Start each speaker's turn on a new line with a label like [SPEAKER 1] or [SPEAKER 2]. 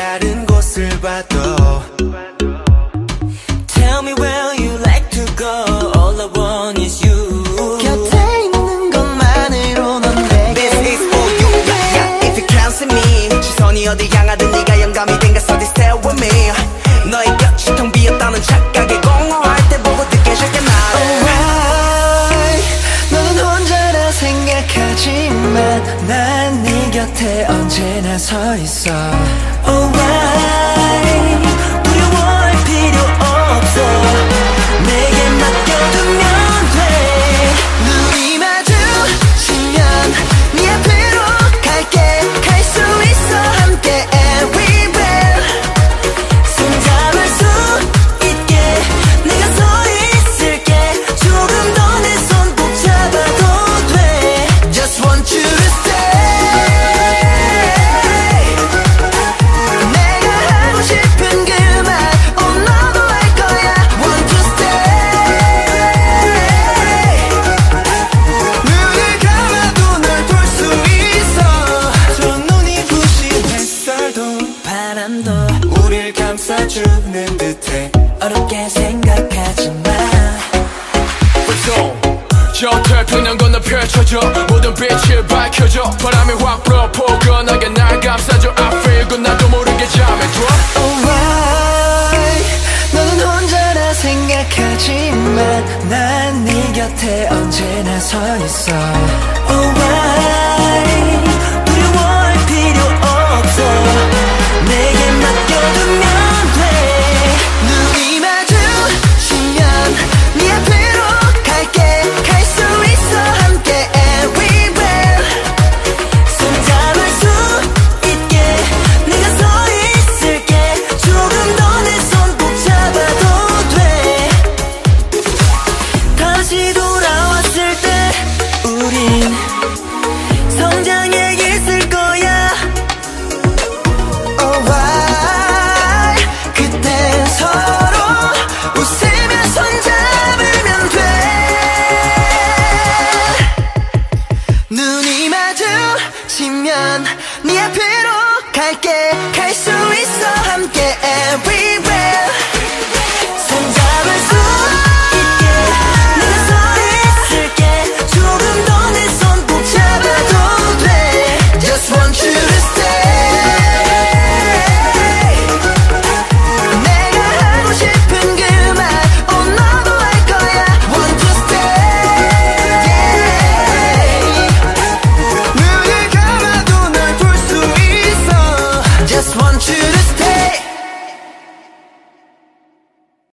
[SPEAKER 1] 빛을 봐도
[SPEAKER 2] Tell me where you like to go All I want is you
[SPEAKER 3] 곁에 있는 것만으로 넌 내게
[SPEAKER 1] This is for you yeah, yeah. If you can't see me 시선이 어디 향하든 네가 영감이 된 것어 Stay stay with me 너의 곁이 텅 비었다는 착각에 공허할 때 보고 느껴질게 나를
[SPEAKER 3] Alright 너는 혼자라 생각하지만 난 네 곁에 언제나 서 있어
[SPEAKER 2] Alright 어렵게 생각하지
[SPEAKER 4] 마저 태평양 건너 펼쳐져 모든 빛을 밝혀줘. 바람이 확 불어 포근하게 날 감싸줘. I feel good. 나도 모르게 잠에 들어.
[SPEAKER 3] Alright. 너는 혼자라 생각하지만 난 네 곁에 언제나 서 있어 마주치면 네 앞으로 갈게. 갈 수 있어 함께. Every